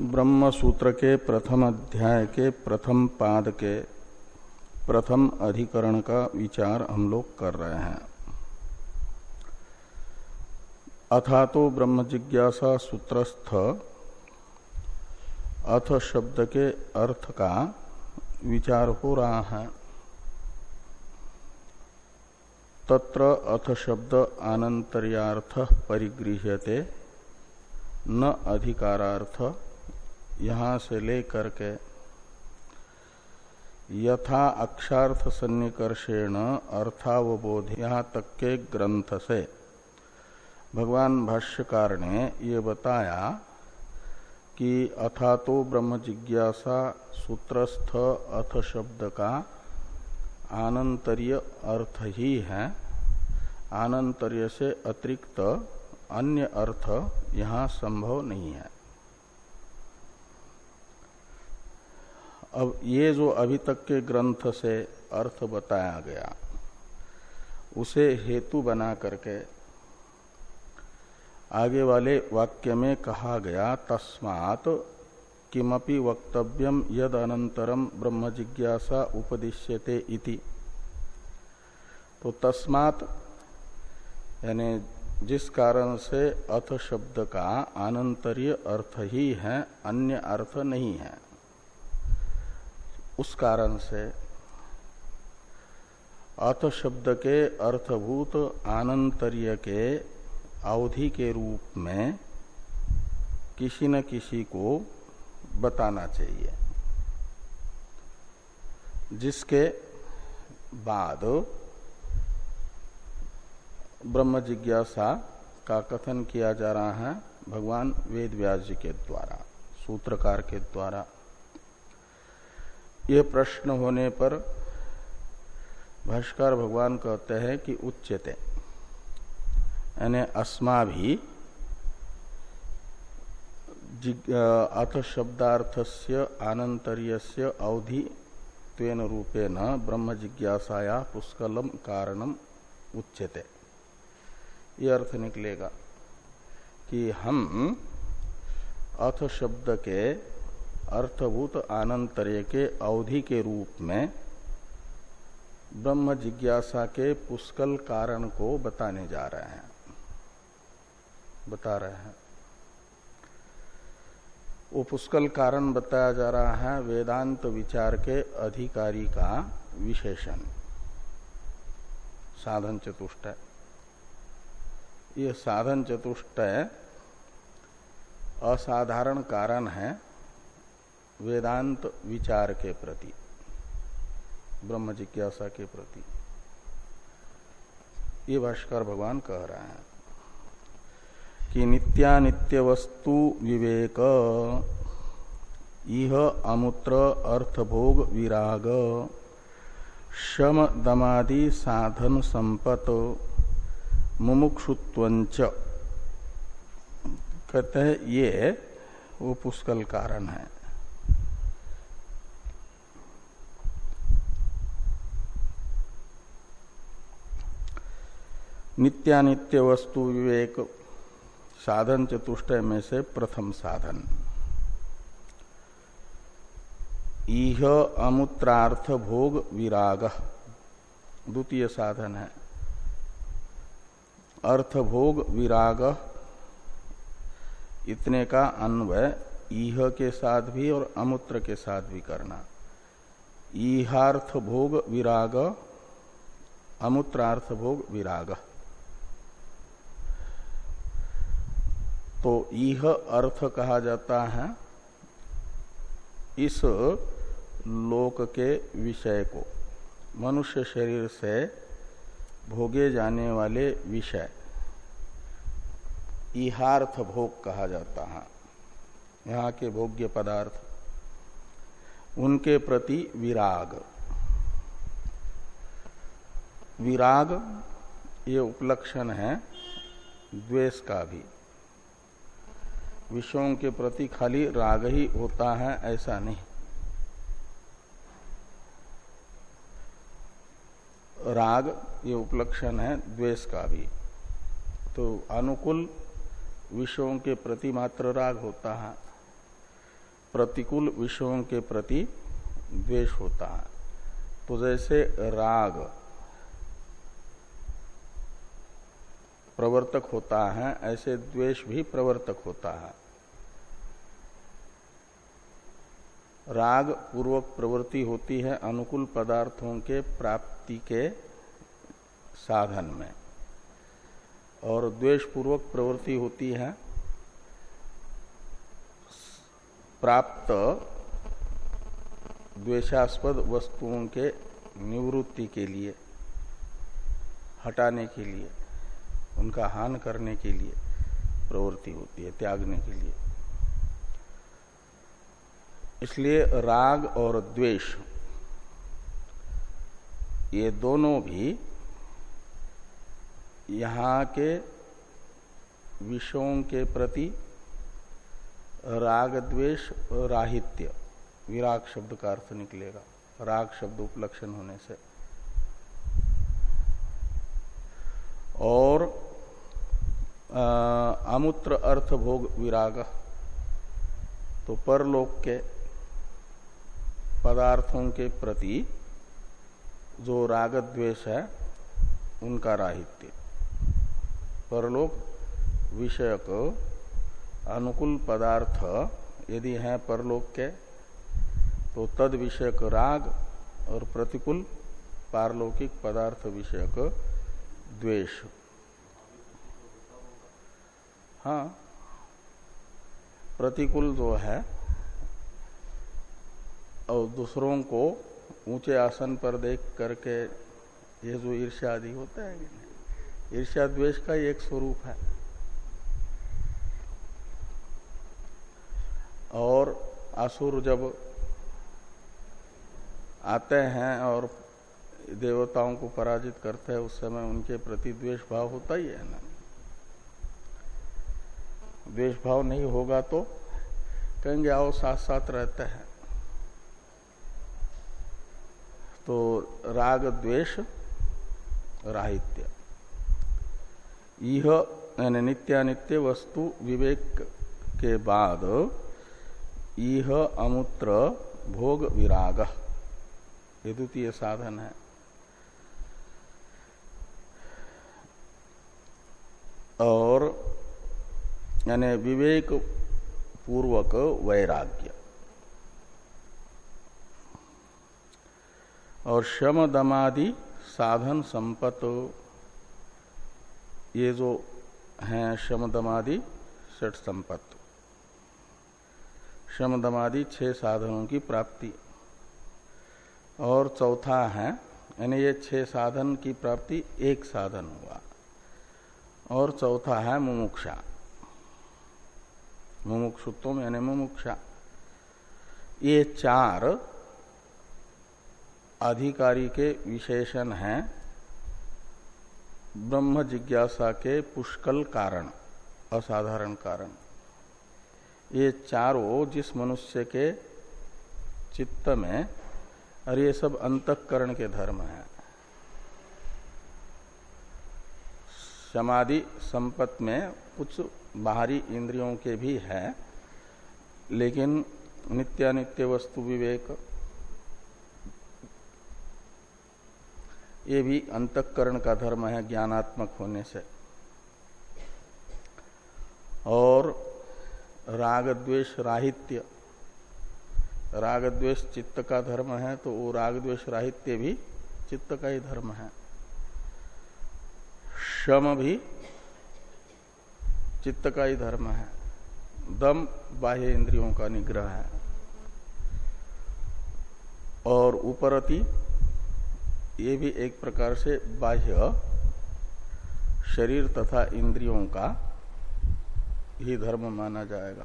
ब्रह्म सूत्र के प्रथम अध्याय के प्रथम पाद के प्रथम अधिकरण का विचार हम लोग कर रहे हैं। अथा तो ब्रह्म जिज्ञासा सूत्रस्थ, अथ शब्द के अर्थ का विचार हो रहा है। तत्र अथ शब्द आनंतर्यार्थ परिगृह्यते, न अधिकारार्थ यहाँ से लेकर के यथा अक्षार्थ सन्निकर्षेण अर्थावबोध यहाँ तक के ग्रंथ से। भगवान भाष्यकार ने ये बताया कि अथा तो ब्रह्म जिज्ञासा सूत्रस्थ अथ शब्द का आनंतर्य अर्थ ही है। आनंतर्य से अतिरिक्त अन्य अर्थ यहाँ संभव नहीं है। अब ये जो अभी तक के ग्रंथ से अर्थ बताया गया, उसे हेतु बना करके आगे वाले वाक्य में कहा गया, तस्मात किमपि वक्तव्यम यद अनंतरम ब्रह्म जिज्ञासा उपदिश्यते इति। तो तस्मात, यानी जिस कारण से अथ शब्द का आनंतरीय अर्थ ही है, अन्य अर्थ नहीं है। उस कारण से अथ शब्द के अर्थभूत आनंतर्य के अवधि के रूप में किसी न किसी को बताना चाहिए। जिसके बाद ब्रह्म जिज्ञासा का कथन किया जा रहा है, भगवान वेद व्यास जी के द्वारा, सूत्रकार के द्वारा। ये प्रश्न होने पर भाष्कर भगवान कहते हैं कि उच्चते यानी अस्मा भी अथ शब्दार्थस्य आनंतर्यस्य अवधि तेन रूपेण ब्रह्म जिज्ञासाया पुष्कलम कारणम उच्यते। ये अर्थ निकलेगा कि हम अथ शब्द के अर्थभूत आनंतर्य के अवधि के रूप में ब्रह्म जिज्ञासा के पुष्कल कारण को बताने जा रहे हैं। बता रहे हैं। वो पुष्कल कारण बताया जा रहा है वेदांत विचार के अधिकारी का विशेषण। साधन चतुष्ट यह साधन चतुष्ट असाधारण कारण है। वेदांत विचार के प्रति, ब्रह्म जिज्ञासा के प्रति। ये भाष्कर भगवान कह रहे हैं कि नित्यानित्य वस्तु विवेक, इह अमूत्र अर्थभोग विराग, शम दमादि साधन संपत मुमुक्षुत्वंच कहते हैं, ये वो पुष्कल कारण है। नित्यानित्य वस्तु विवेक, साधन चतुष्टय में से प्रथम साधन। इह अमूत्रार्थ भोग विराग, द्वितीय साधन है। अर्थ भोग विराग, इतने का अन्वय ईह के साथ भी और अमूत्र के साथ भी करना। ईहार्थ भोग विराग, अमूत्रार्थ भोग विराग। तो यह अर्थ कहा जाता है इस लोक के विषय को, मनुष्य शरीर से भोगे जाने वाले विषय, इहार्थ भोग कहा जाता है, यहाँ के भोग्य पदार्थ, उनके प्रति विराग। विराग, ये उपलक्षण है, द्वेष का भी। विषयों के प्रति खाली राग ही होता है, ऐसा नहीं। राग, ये उपलक्षण है द्वेष का भी। तो अनुकूल विषयों के प्रति मात्र राग होता है, प्रतिकूल विषयों के प्रति द्वेष होता है। तो जैसे राग प्रवर्तक होता है, ऐसे द्वेष भी प्रवर्तक होता है। राग पूर्वक प्रवृत्ति होती है अनुकूल पदार्थों के प्राप्ति के साधन में। और द्वेष पूर्वक प्रवृत्ति होती है प्राप्त द्वेषास्पद वस्तुओं के निवृत्ति के लिए, हटाने के लिए, उनका हान करने के लिए प्रवृत्ति होती है, त्यागने के लिए। इसलिए राग और द्वेष, ये दोनों भी यहाँ के विषयों के प्रति राग द्वेष राहित्य, विराग शब्द का अर्थ निकलेगा। राग शब्द उपलक्षण होने से। और अमुत्र अर्थ भोग विराग तो परलोक के पदार्थों के प्रति जो राग द्वेष है, उनका राहित्य। परलोक विषयक अनुकूल पदार्थ यदि है परलोक के तो तद विषयक राग और प्रतिकूल पारलौकिक पदार्थ विषयक द्वेष। हाँ प्रतिकूल जो है और दूसरों को ऊँचे आसन पर देख करके ये जो ईर्ष्या आदि होता है ईर्ष्या द्वेष का एक स्वरूप है। और असुर जब आते हैं और देवताओं को पराजित करते हैं, उस समय उनके प्रति द्वेष भाव होता ही है ना। द्वेष भाव नहीं होगा तो कहेंगे आओ साथ साथ रहते हैं। तो राग द्वेष राहित्य। यह यानी नित्यानित्य वस्तु विवेक के बाद यह अमूत्र भोग विराग। ये द्वितीय साधन है। और यानी विवेक पूर्वक वैराग्य। और शम दमादि साधन संपत ये जो हैं शम दमादि षट संपत्त। शम दमादि छह साधनों की प्राप्ति। और चौथा है, यानी ये छह साधन की प्राप्ति एक साधन हुआ। और चौथा है मुमुक्षा। मुमुक्षुत्व यानी मुमुक्षा। ये चार अधिकारी के विशेषण हैं। ब्रह्म जिज्ञासा के पुष्कल कारण, असाधारण कारण। ये चारों जिस मनुष्य के चित्त में, और ये सब अंतकरण के धर्म है। समाधि संपत में कुछ बाहरी इंद्रियों के भी है, लेकिन नित्यानित्य वस्तु विवेक ये भी अंतकरण का धर्म है, ज्ञानात्मक होने से। और राग द्वेष राहित्य। राग द्वेष चित्त का धर्म है तो वो राग द्वेष राहित्य भी चित्त का ही धर्म है। शम भी चित्त का ही धर्म है। दम बाह्य इंद्रियों का निग्रह है। और उपरति ये भी एक प्रकार से बाह्य शरीर तथा इंद्रियों का ही धर्म माना जाएगा।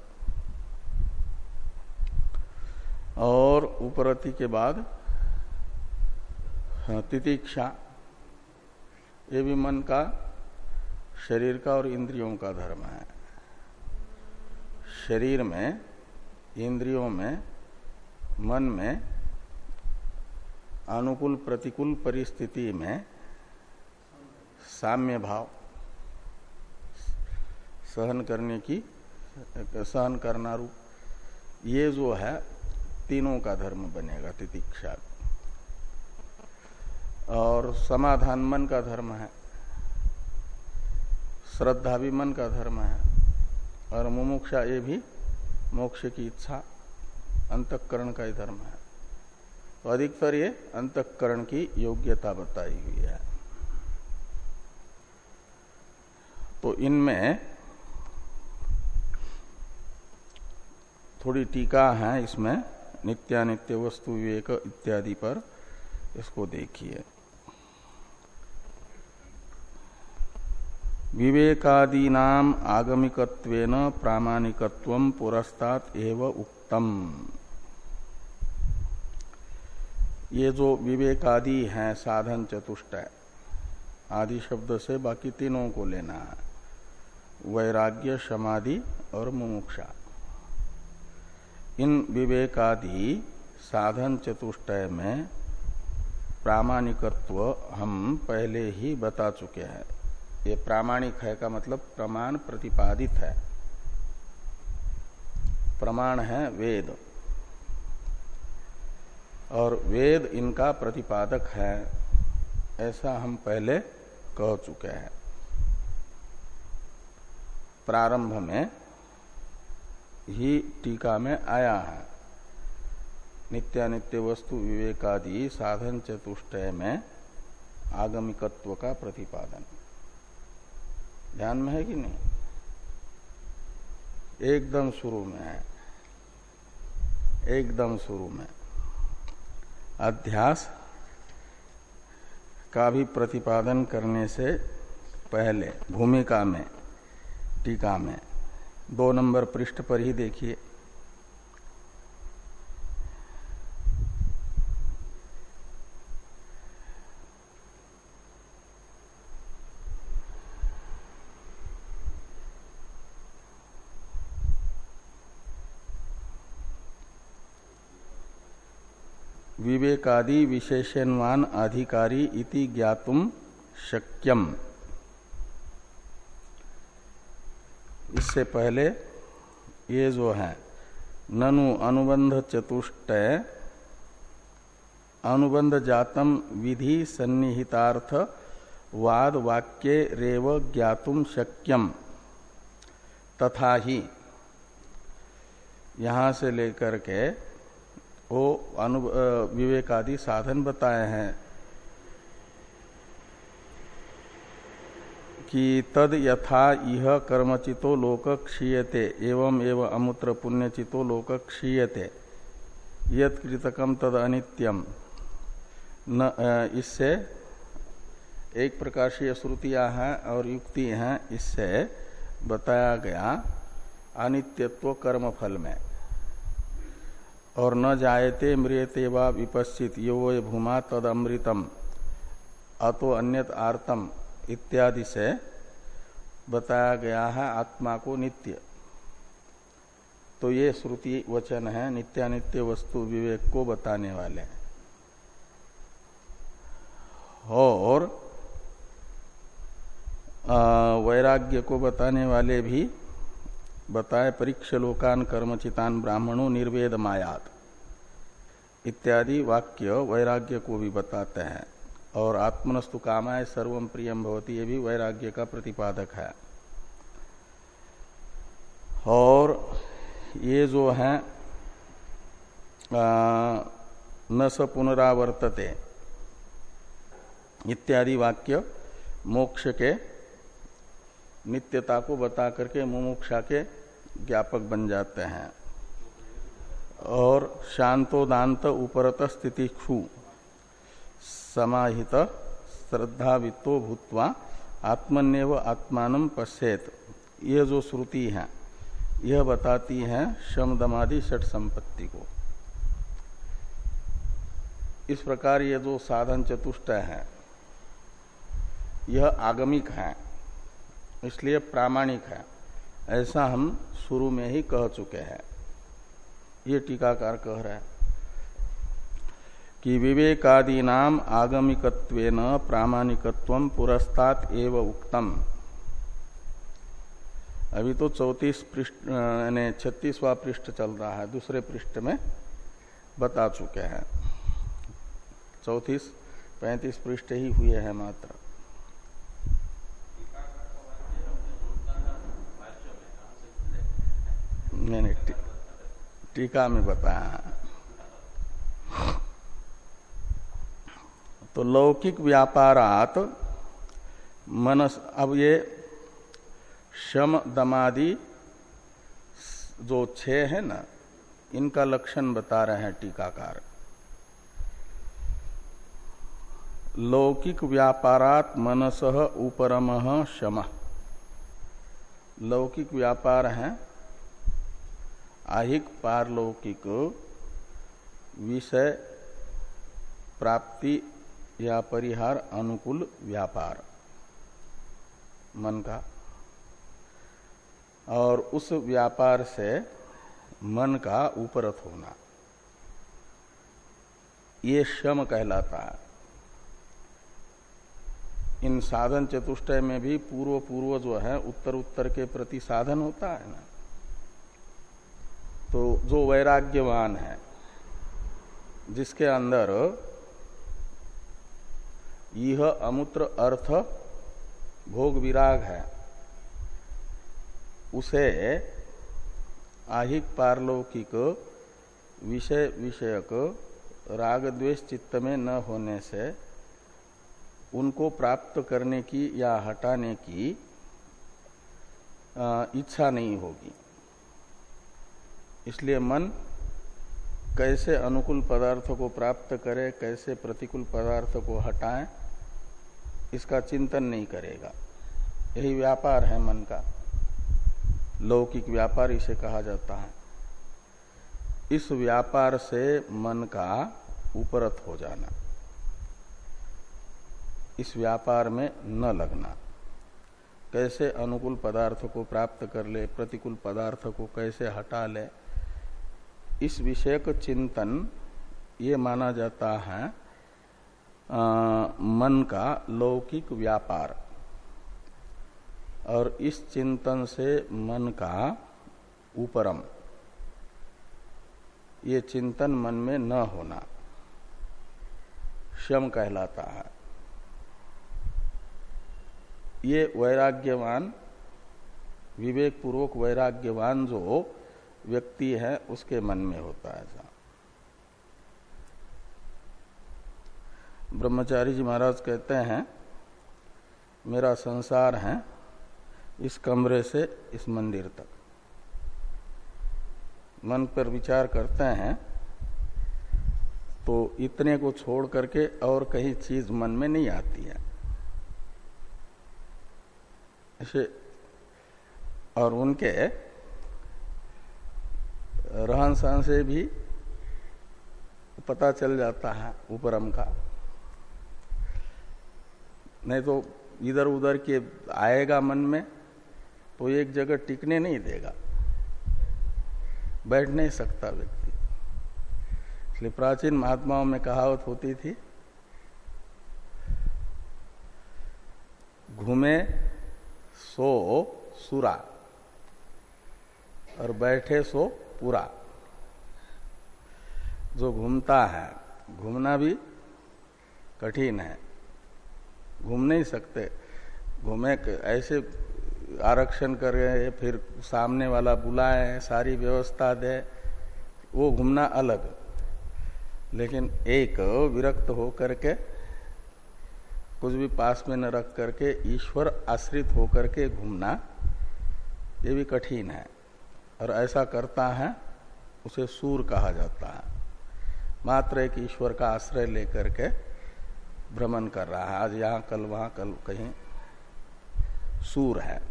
और उपरति के बाद हाँ, तितिक्षा ये भी मन का शरीर का और इंद्रियों का धर्म है। शरीर में इंद्रियों में मन में अनुकूल प्रतिकूल परिस्थिति में साम्य भाव सहन करने की, सहन करना रूप, ये जो है, तीनों का धर्म बनेगा तितिक्षा। और समाधान मन का धर्म है, श्रद्धा भी मन का धर्म है, और मुमुक्षा ये भी मोक्ष की इच्छा, अंतकरण का ही धर्म है। अधिकतर ये अंतकरण की योग्यता बताई हुई है। तो इनमें थोड़ी टीका है इसमें, नित्यानित्य वस्तु, विवेक इत्यादि पर इसको देखिए। विवेकादीनाम आगमिकत्वेन प्रामाणिकत्व पुरस्तात एव उक्तम। ये जो विवेकादि है, साधन चतुष्ट आदि शब्द से बाकी तीनों को लेना है। वैराग्य, समाधि और मुमुक्षा। इन विवेकादि साधन चतुष्टय में प्रामाणिकत्व हम पहले ही बता चुके हैं। ये प्रामाणिक है का मतलब प्रमाण प्रतिपादित है। प्रमाण है वेद। और वेद इनका प्रतिपादक है, ऐसा हम पहले कह चुके हैं। प्रारंभ में ही टीका में आया है। नित्यानित्य वस्तु विवेकादि साधन चतुष्टय में आगमिकत्व का प्रतिपादन। ध्यान में है कि नहीं? एकदम शुरू में है। एकदम शुरू में। अध्यास का भी प्रतिपादन करने से पहले, भूमिका में, टीका में, दो नंबर पृष्ठ पर ही देखिए। विवेकादि विशेषणवान अधिकारी इति ज्ञातुम शक्यम। इससे पहले ये जो है, ननु अनुबंध चतुष्टय अनुबंध जातम विधि सन्निहितार्थ वाद वाक्य रेव ज्ञातुम शक्यम। तथा ही यहाँ से लेकर के वो अनु विवेकादि साधन बताए हैं कि तद यथा यह कर्मचितो लोक क्षीयते एवं एवं अमूत्र पुण्यचितो लोक क्षीयते। यत तद अनित्यम न इससे एक प्रकार से श्रुतियाँ हैं और युक्ति हैं। इससे बताया गया अनित्यत्व कर्म फल में। और न जायते मृियते व विपश्चित, यो भूमा तद अमृतम अतो अन्यत आर्तम इत्यादि से बताया गया है आत्मा को नित्य। तो ये श्रुति वचन है, नित्यानित्य वस्तु विवेक को बताने वाले। और वैराग्य को बताने वाले भी बताए परीक्ष लोकान कर्मचितान ब्राह्मणों निर्वेद मायात। इत्यादि वाक्य वैराग्य को भी बताते हैं, और आत्मनस्तु कामाय सर्वम प्रियम भवती, ये भी वैराग्य का प्रतिपादक है। और ये जो है न स पुनरावर्तते, इत्यादि वाक्य मोक्ष के नित्यता को बता करके मुमुक्षा के ज्ञापक बन जाते हैं। और शांतोदांत उपरत स्थिति क्षु समाहित श्रद्धावित्तो भूतवा आत्मन्यव आत्मान पश्चेत यह जो श्रुति है, यह बताती है शमदमादि षट संपत्ति को। इस प्रकार ये जो साधन चतुष्ट है, यह आगमिक है, इसलिए प्रामाणिक है। ऐसा हम शुरू में ही कह चुके हैं। ये टीकाकार कह रहा है कि विवेकादी नाम प्रामाणिकत्व पुरस्तात एव उक्तम। अभी तो चौतीस पृष्ठ, यानी छत्तीसवा पृष्ठ चल रहा है, दूसरे पृष्ठ में बता चुके हैं। चौतीस, पैंतीस पृष्ठ ही हुए हैं मात्र। नहीं टीका में बताया। तो लौकिक व्यापारात मनस, अब ये शम दमादि जो छह है ना, इनका लक्षण बता रहे हैं टीकाकार। लौकिक व्यापारात मनस उपरम शम। लौकिक व्यापार है आहिक पारलौकिक विषय प्राप्ति या परिहार अनुकूल व्यापार। मन का। और उस व्यापार से मन का उपरत होना। ये श्रम कहलाता है। इन साधन चतुष्टय में भी पूर्व पूर्व जो है, उत्तर उत्तर के प्रति साधन होता है ना। तो जो वैराग्यवान है, जिसके अंदर यह अमूत्र अर्थ भोग विराग है, उसे आहिक पारलौकिक विषय विषयक राग द्वेष चित्त में न होने से उनको प्राप्त करने की या हटाने की इच्छा नहीं होगी। इसलिए मन कैसे अनुकूल पदार्थ को प्राप्त करे, कैसे प्रतिकूल पदार्थ को हटाए, इसका चिंतन नहीं करेगा। यही व्यापार है मन का। लौकिक व्यापार इसे कहा जाता है। इस व्यापार से मन का उपरत हो जाना। इस व्यापार में न लगना। कैसे अनुकूल पदार्थ को प्राप्त कर ले, प्रतिकूल पदार्थ को कैसे हटा ले इस विषय का चिंतन ये माना जाता है आ, मन का लौकिक व्यापार। और इस चिंतन से मन का ऊपरम ये चिंतन मन में न होना शम कहलाता है। ये वैराग्यवान विवेक पूर्वक वैराग्यवान जो व्यक्ति है, उसके मन में होता है ऐसा। ब्रह्मचारी जी महाराज कहते हैं, मेरा संसार है, इस कमरे से इस मंदिर तक। मन पर विचार करते हैं तो इतने को छोड़ करके और कहीं चीज़ मन में नहीं आती है। ऐसे, और उनके रहन सहन से भी पता चल जाता है उपरम का। नहीं तो इधर उधर के आएगा मन में तो एक जगह टिकने नहीं देगा। बैठ नहीं सकता व्यक्ति। इसलिए प्राचीन महात्माओं में कहावत होती थी, घूमे सो सुरा, और बैठे सो पूरा। जो घूमता है, घूमना भी कठिन है। घूम नहीं सकते। घूमे ऐसे आरक्षण करे, फिर सामने वाला बुलाए, सारी व्यवस्था दे, वो घूमना अलग। लेकिन एक विरक्त हो करके कुछ भी पास में न रख करके, ईश्वर आश्रित होकर के घूमना, ये भी कठिन है। और ऐसा करता है, उसे सूर कहा जाता है। मात्र एक ईश्वर का आश्रय लेकर के भ्रमण कर रहा है। आज यहाँ कल, वहाँ कल कहीं सूर है।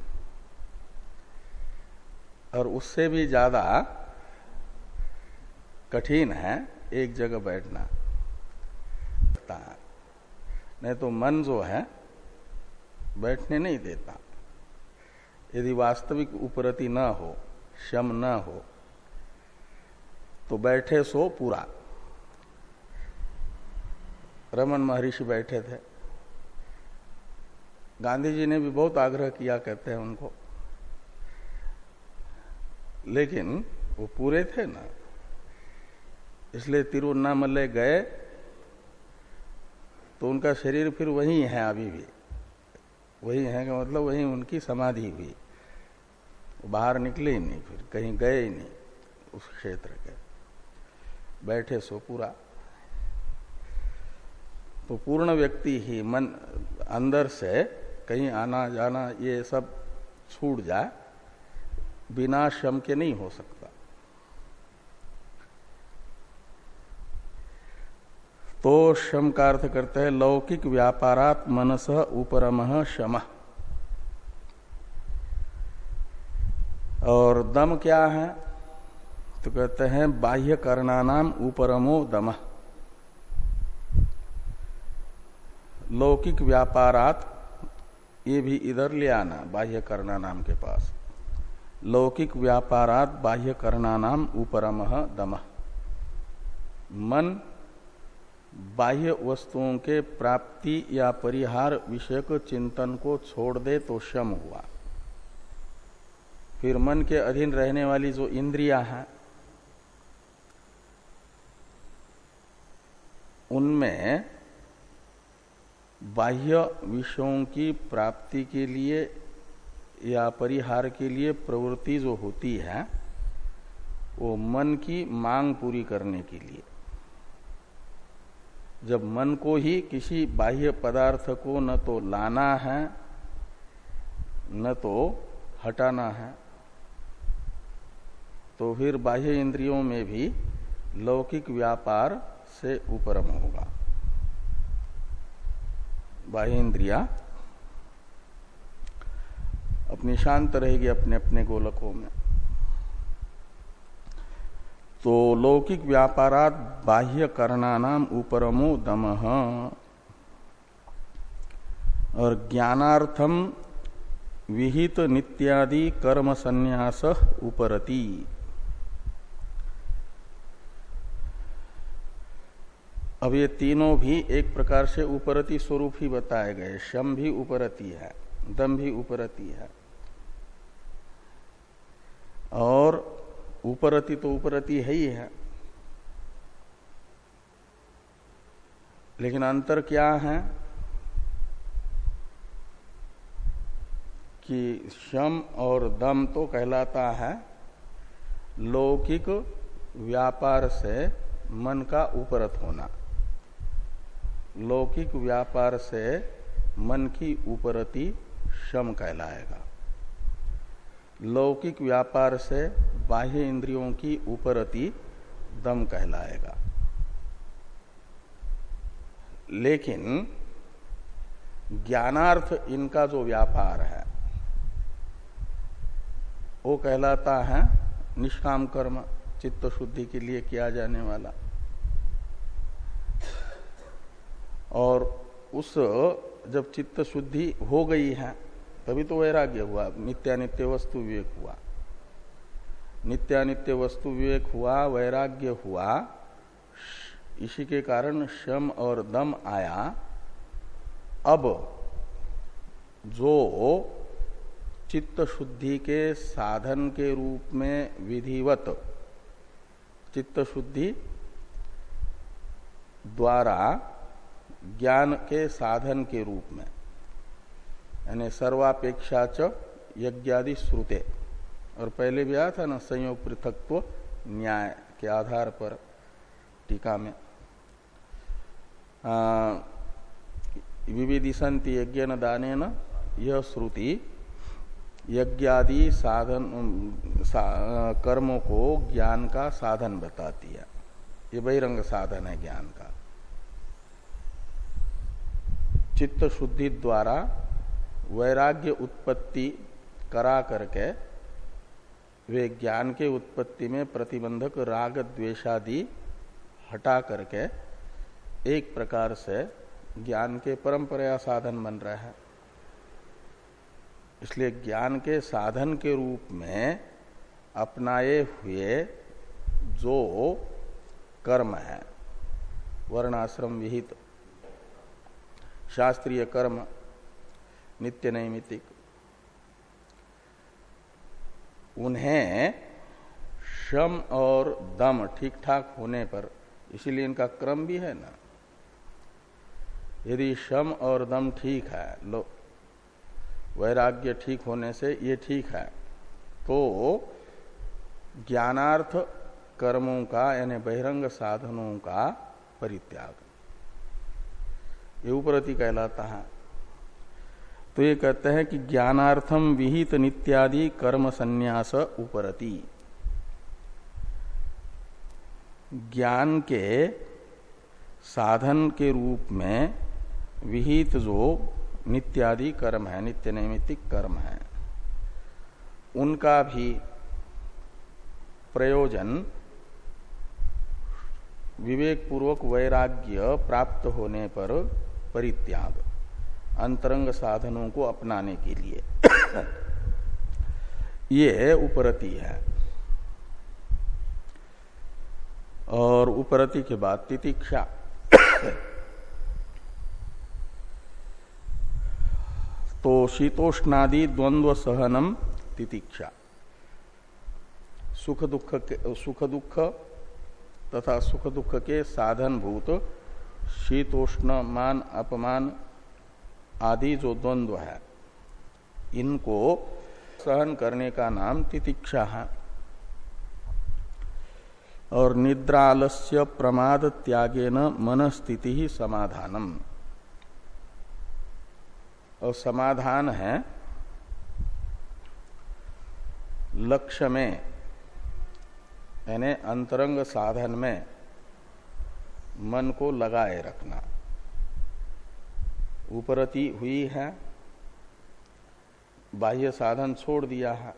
और उससे भी ज़्यादा कठिन है एक जगह बैठना। है नहीं तो मन जो है, बैठने नहीं देता। यदि वास्तविक उपरति न हो शम न हो तो बैठे सो पूरा। रमन महर्षि बैठे थे। गांधी जी ने भी बहुत आग्रह किया, कहते हैं उनको। लेकिन वो पूरे थे ना, इसलिए तिरुवन्नामलय गए तो उनका शरीर फिर वही है अभी भी। वही है मतलब वही उनकी समाधि हुई। बाहर निकले ही नहीं, फिर कहीं गए ही नहीं, उस क्षेत्र के। बैठे सो पूरा। तो पूर्ण व्यक्ति ही मन अंदर से कहीं आना जाना ये सब छूट जाए, बिना श्रम के नहीं हो सकता। तो श्रम का अर्थ करते हैं लौकिक व्यापारात मनस उपरम शम। और दम क्या है? तो कहते हैं, बाह्य करणानाम उपरमो दम। लौकिक व्यापारात ये भी इधर ले आना, बाह्य करना नाम के पास। लौकिक व्यापारात बाह्य करना नाम उपरम दम। मन बाह्य वस्तुओं के प्राप्ति या परिहार विषयक चिंतन को छोड़ दे तो शम हुआ। फिर मन के अधीन रहने वाली जो इंद्रिया है, उनमें बाह्य विषयों की प्राप्ति के लिए या परिहार के लिए प्रवृत्ति जो होती है, वो मन की मांग पूरी करने के लिए। जब मन को ही किसी बाह्य पदार्थ को न तो लाना है, न तो हटाना है तो फिर बाह्य इंद्रियों में भी लौकिक व्यापार से उपरम होगा। बाह्य इंद्रिया अपनी शांत रहेगी अपने अपने गोलकों में। तो लौकिक व्यापारात बाह्य करणानाम उपरमो दम। और ज्ञानार्थम विहित नित्यादि कर्म संन्यास उपरती। अब ये तीनों भी एक प्रकार से उपरति स्वरूप ही बताए गए। शम भी उपरति है, दम भी उपरति है। और उपरति तो उपरति है ही है। लेकिन अंतर क्या है? कि शम और दम तो कहलाता है लौकिक व्यापार से मन का उपरत होना। लौकिक व्यापार से मन की उपरति शम कहलाएगा। लौकिक व्यापार से बाह्य इंद्रियों की उपरति दम कहलाएगा। लेकिन ज्ञानार्थ इनका जो व्यापार है, वो कहलाता है निष्काम कर्म, चित्त शुद्धि के लिए किया जाने वाला। और उस, जब चित्त शुद्धि हो गई है, तभी तो वैराग्य हुआ। नित्यानित्य वस्तु विवेक हुआ। नित्यानित्य वस्तु विवेक हुआ, वैराग्य हुआ, इसी के कारण शम और दम आया। अब जो चित्त शुद्धि के साधन के रूप में विधिवत चित्त शुद्धि द्वारा ज्ञान के साधन के रूप में यानी सर्वापेक्षा च यज्ञादि श्रुते। और पहले भी आया था ना संयोग पृथकत्व न्याय के आधार पर टीका में। विविधिशंति यज्ञ न दाने यह श्रुति यज्ञादि साधन सा, कर्मों को ज्ञान का साधन बताती है। ये बहिरंग साधन है ज्ञान का। चित्त शुद्धि द्वारा वैराग्य उत्पत्ति करा करके वे ज्ञान के उत्पत्ति में प्रतिबंधक राग द्वेषादि हटा करके एक प्रकार से ज्ञान के परंपरा साधन बन रहे हैं। इसलिए ज्ञान के साधन के रूप में अपनाए हुए जो कर्म है, वर्णाश्रम विहित शास्त्रीय कर्म, नित्य नैमितिक उन्हें शम और दम ठीक ठाक होने पर, इसीलिए इनका क्रम भी है ना। यदि शम और दम ठीक है, लो, वैराग्य ठीक होने से ये ठीक है तो ज्ञानार्थ कर्मों का, यानी बहिरंग साधनों का परित्याग। ये उपरति कहलाता है। तो ये कहते हैं कि ज्ञानार्थम विहित नित्यादि कर्म संन्यास उपरति। ज्ञान के साधन के रूप में विहित जो नित्यादि कर्म है, नित्य नैमित्तिक कर्म है, उनका भी प्रयोजन विवेक पूर्वक वैराग्य प्राप्त होने पर परित्याग, अंतरंग साधनों को अपनाने के लिए। ये उपरति है। और उपरति के बाद तितिक्षा। तो शीतोष्णादि द्वंद्व सहनम तितिक्षा। सुख दुख के सुख दुख तथा सुख दुख के साधन भूत शीतोष्ण, मान, अपमान आदि जो द्वंद्व है, इनको सहन करने का नाम तितिक्षा है। और निद्रालस्य प्रमाद त्यागेन मन स्थिति ही समाधानम। और समाधान है लक्ष्य में, यानी अंतरंग साधन में मन को लगाए रखना। उपरति हुई है, बाह्य साधन छोड़ दिया है।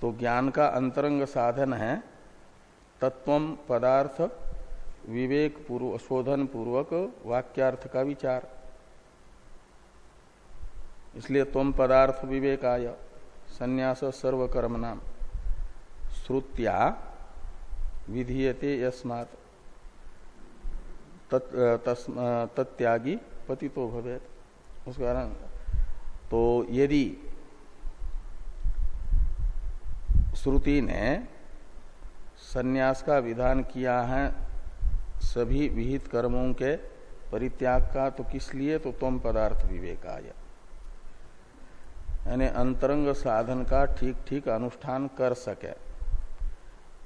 तो ज्ञान का अंतरंग साधन है तत्व पदार्थ विवेक पूर्व शोधन पूर्वक वाक्यार्थ का विचार। इसलिए तुम पदार्थ विवेक आय संन्यास सर्वकर्म नाम श्रुत्या विधीयते यस्मात्। तत्यागी पति तो भवे उस कारण तो यदि श्रुति ने सन्यास का विधान किया है, सभी विहित कर्मों के परित्याग का तो किस लिए? तो तुम पदार्थ विवेक विवेकाय। यानी अंतरंग साधन का ठीक ठीक अनुष्ठान कर सके।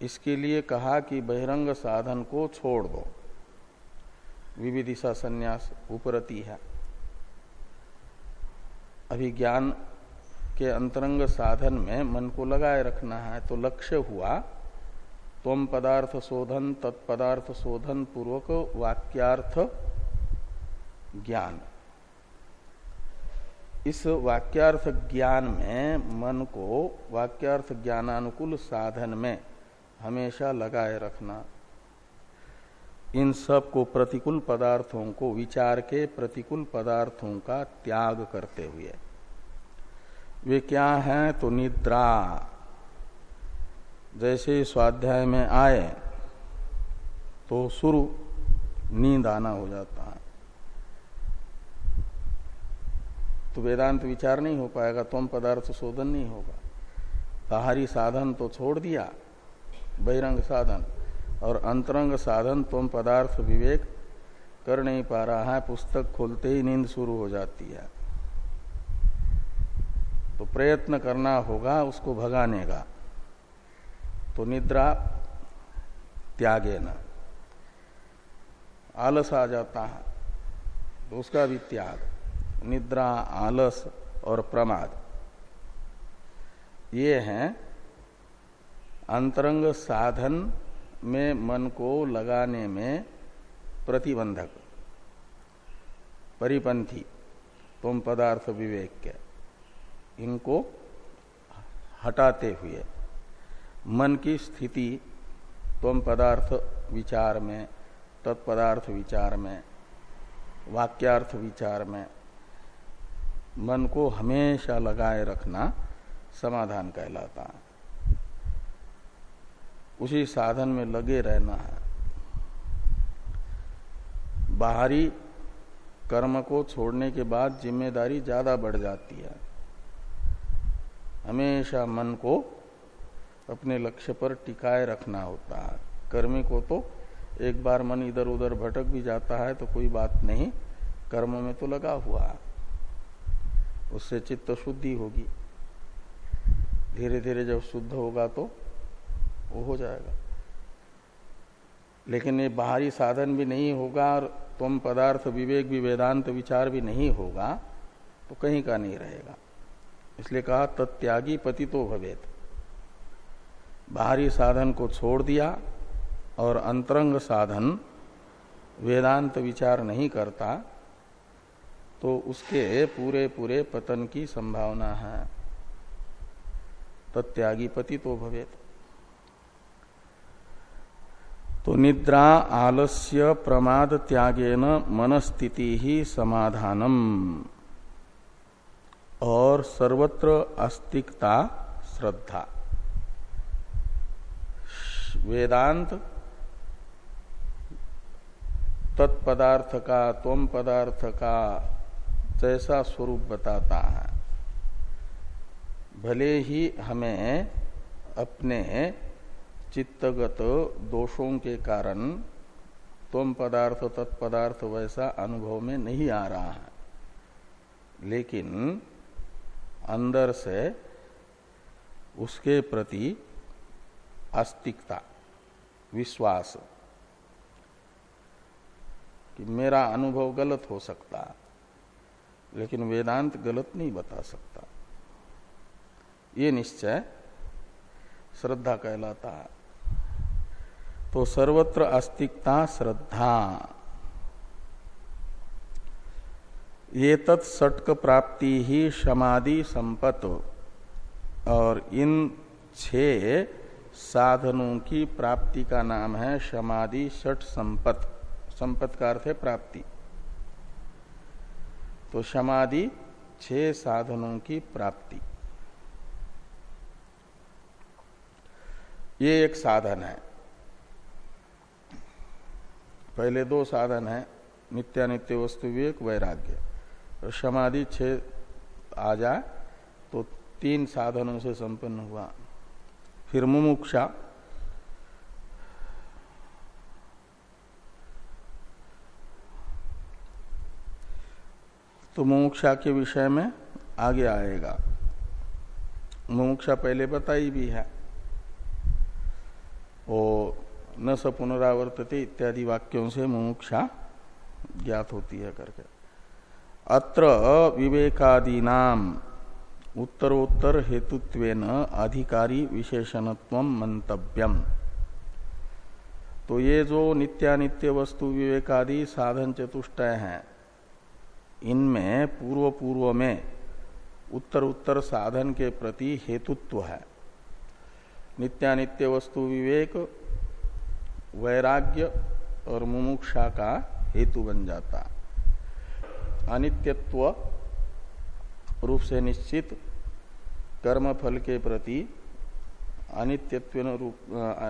इसके लिए कहा कि बहिरंग साधन को छोड़ दो। विविदिशा संन्यास उपरति है। अभिज्ञान के अंतरंग साधन में मन को लगाए रखना है तो लक्ष्य हुआ तम पदार्थ शोधन, तत्पदार्थ शोधन पूर्वक वाक्यार्थ ज्ञान। इस वाक्यार्थ ज्ञान में मन को वाक्यार्थ ज्ञानानुकूल साधन में हमेशा लगाए रखना। इन सबको प्रतिकूल पदार्थों को विचार के प्रतिकूल पदार्थों का त्याग करते हुए। वे क्या हैं तो निद्रा। जैसे स्वाध्याय में आए तो शुरू नींद आना हो जाता है। तो वेदांत विचार नहीं हो पाएगा तुम पदार्थ शोधन नहीं होगा। बाहरी साधन तो छोड़ दिया बहिरंग साधन और अंतरंग साधन तुम पदार्थ विवेक कर नहीं पा रहा है, पुस्तक खोलते ही नींद शुरू हो जाती है। तो प्रयत्न करना होगा, उसको भगाने का। तो निद्रा त्यागे न। आलस आ जाता है तो उसका भी त्याग। निद्रा, आलस और प्रमाद। ये हैं अंतरंग साधन में मन को लगाने में प्रतिबंधक, परिपंथी, तुम पदार्थ विवेक के इनको हटाते हुए, मन की स्थिति तुम पदार्थ विचार में, तत्पदार्थ विचार में, वाक्यार्थ विचार में, मन को हमेशा लगाए रखना समाधान कहलाता है। उसी साधन में लगे रहना है। बाहरी कर्म को छोड़ने के बाद ज़िम्मेदारी ज़्यादा बढ़ जाती है। हमेशा मन को अपने लक्ष्य पर टिकाए रखना होता है। कर्मी को तो एक बार मन इधर उधर भटक भी जाता है तो कोई बात नहीं, कर्म में तो लगा हुआ है। उससे चित्त शुद्धि होगी। धीरे धीरे जब शुद्ध होगा तो वो हो जाएगा। लेकिन ये बाहरी साधन भी नहीं होगा और तुम पदार्थ विवेक भी, वेदांत विचार भी नहीं होगा तो कहीं का नहीं रहेगा। इसलिए कहा, तत्यागी पति तो भवेत। बाहरी साधन को छोड़ दिया और अंतरंग साधन वेदांत विचार नहीं करता तो उसके पूरे पूरे पतन की संभावना है। तत्यागी पति तो भवेत। तो निद्रा आलस्य प्रमाद त्यागेन मनस्थिति ही समाधानम। और सर्वत्र अस्तिकता, श्रद्धा। वेदांत तत्पदार्थ का तम पदार्थ का जैसा स्वरूप बताता है। भले ही हमें अपने चित्तगत दोषों के कारण तुम पदार्थ तत्पदार्थ वैसा अनुभव में नहीं आ रहा है। लेकिन अंदर से उसके प्रति आस्तिकता, विश्वास कि मेरा अनुभव गलत हो सकता, लेकिन वेदांत गलत नहीं बता सकता। ये निश्चय श्रद्धा कहलाता है। तो सर्वत्र अस्तिकता श्रद्धा। ये तत्सटक प्राप्ति ही समाधि संपत। और इन छह साधनों की प्राप्ति का नाम है समाधि षट संपत। संपत का अर्थ है प्राप्ति। तो समाधि छह साधनों की प्राप्ति। ये एक साधन है। पहले दो साधन है नित्यानित्य वस्तु विवेक, वैराग्य। समाधि छ आ जाए तो तीन साधनों से संपन्न हुआ। फिर मुमुक्षा। तो मुमुक्षा के विषय में आगे आएगा। मुमुक्षा पहले बताई भी है। वो न स पुनरावर्तते इत्यादि वाक्यों से मुमुक्षा ज्ञात होती है करके। अत्र विवेकादीनाम उत्तरोत्तर हेतुत्वेन अधिकारी विशेषणत्व मंतव्यम। तो ये जो नित्यानित्य वस्तु विवेकादि साधन चतुष्टय हैं, इनमें पूर्व पूर्व में उत्तर उत्तर साधन के प्रति हेतुत्व है। नित्यानित्य वस्तु विवेक वैराग्य और मुमुक्षा का हेतु बन जाता। अनित्यत्व रूप से निश्चित कर्म फल के प्रति अनित्यत्व रूप,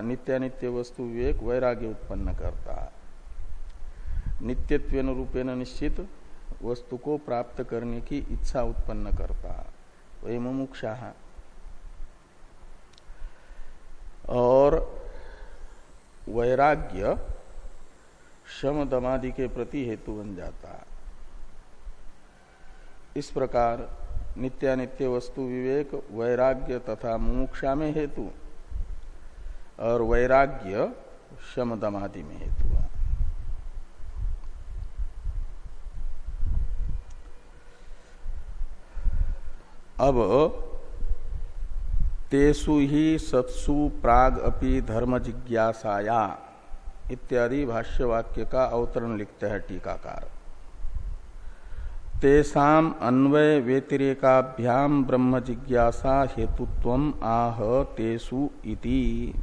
नित्यानित्य वस्तु विवेक वैराग्य उत्पन्न करता। है नित्यत्व रूपेण निश्चित वस्तु को प्राप्त करने की इच्छा उत्पन्न करता। वही मुमुक्षा। है और वैराग्य शम दमादि के प्रति हेतु बन जाता है। इस प्रकार नित्यानित्य वस्तु विवेक, वैराग्य तथा मुमुक्षा में हेतु और वैराग्य शम दमादि में हेतु है। अब तेसु ही सत्सु प्राग अपि धर्म जिज्ञासाया इत्यादि भाष्यवाक्य का अवतरण लिखते हैं टीकाकार। तेसाम अन्वय व्यतिरेकाभ्याम ब्रह्म जिज्ञासा हेतुत्व आह तेसु इति।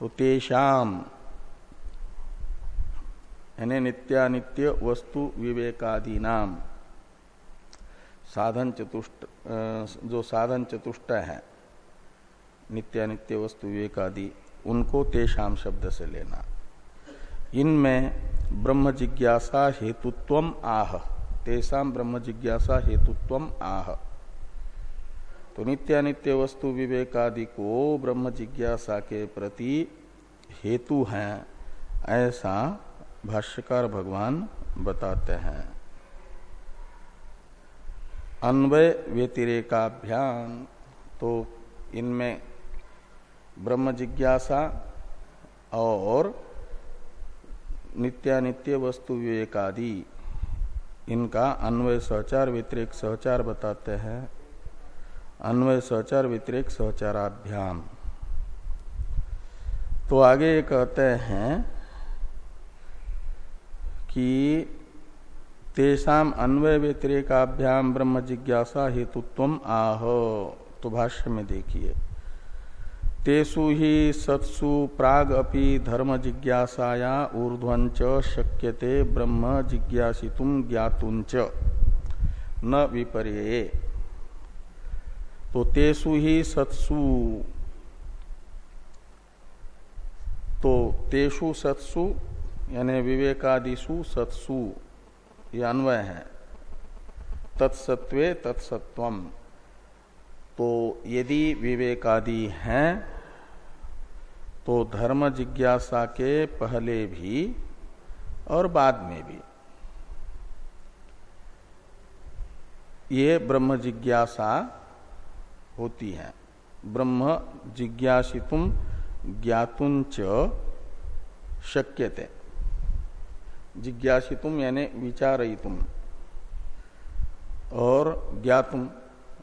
तो तेषाम यानी नित्यानित्य वस्तु विवेकादि नाम साधन चतुष्ट जो साधन चतुष्ट है नित्यानित्य वस्तु विवेक आदि उनको तेषाम शब्द से लेना। इनमें ब्रह्म जिज्ञासा हेतुत्व आह। तेषाम ब्रह्म जिज्ञासा हेतुत्व आह। तो नित्यानित्य वस्तु विवेकादि को ब्रह्म जिज्ञासा के प्रति हेतु हैं, ऐसा भाष्यकार भगवान बताते हैं। अन्वय व्यतिरेकाभ्याम तो इनमें ब्रह्म जिज्ञासा और नित्यानित्य वस्तु विवेकादि इनका अन्वय सहचार व्यतिरेक सहचार बताते हैं। अन्वय सहचार व्यतिरेक सहचाराभ्याम तो आगे ये कहते हैं कि तेषाम अन्वय व्यतिरेकाभ्याम ब्रह्म जिज्ञासा हेतुत्व आह। तो भाष्य में देखिए। तेसु ही सत्सु प्राग अपि धर्म जिज्ञासाया ऊर्ध्वंच शक्यते ब्रह्म जिज्ञासितुम ज्ञातुंच न विपर्य। तो तेसु ही सत्सु तो तेषु सत्सु, यानी विवेकादिशु सत्सु ये अन्वय है। तत्सत्वे तत्सत्वम तो यदि विवेकादि हैं तो धर्म जिज्ञासा के पहले भी और बाद में भी। ये ब्रह्म जिज्ञासा होती है। ब्रह्म जिज्ञासितुम ज्ञातुंच शक्यते। जिज्ञासितुम यानी विचारयितुम। और ज्ञातुम,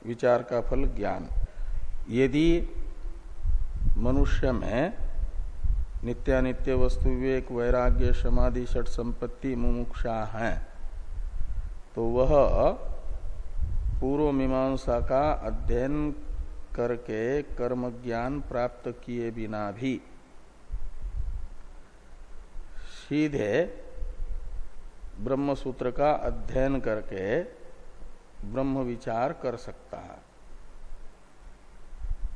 विचार का फल ज्ञान। यदि मनुष्य में नित्यानित्य वस्तु विवेक, वैराग्य, समाधि, षट संपत्ति, मुमुक्षा है तो वह पूर्व मीमांसा का अध्ययन करके कर्म ज्ञान प्राप्त किए बिना भी सीधे ब्रह्म सूत्र का अध्ययन करके ब्रह्म विचार कर सकता है।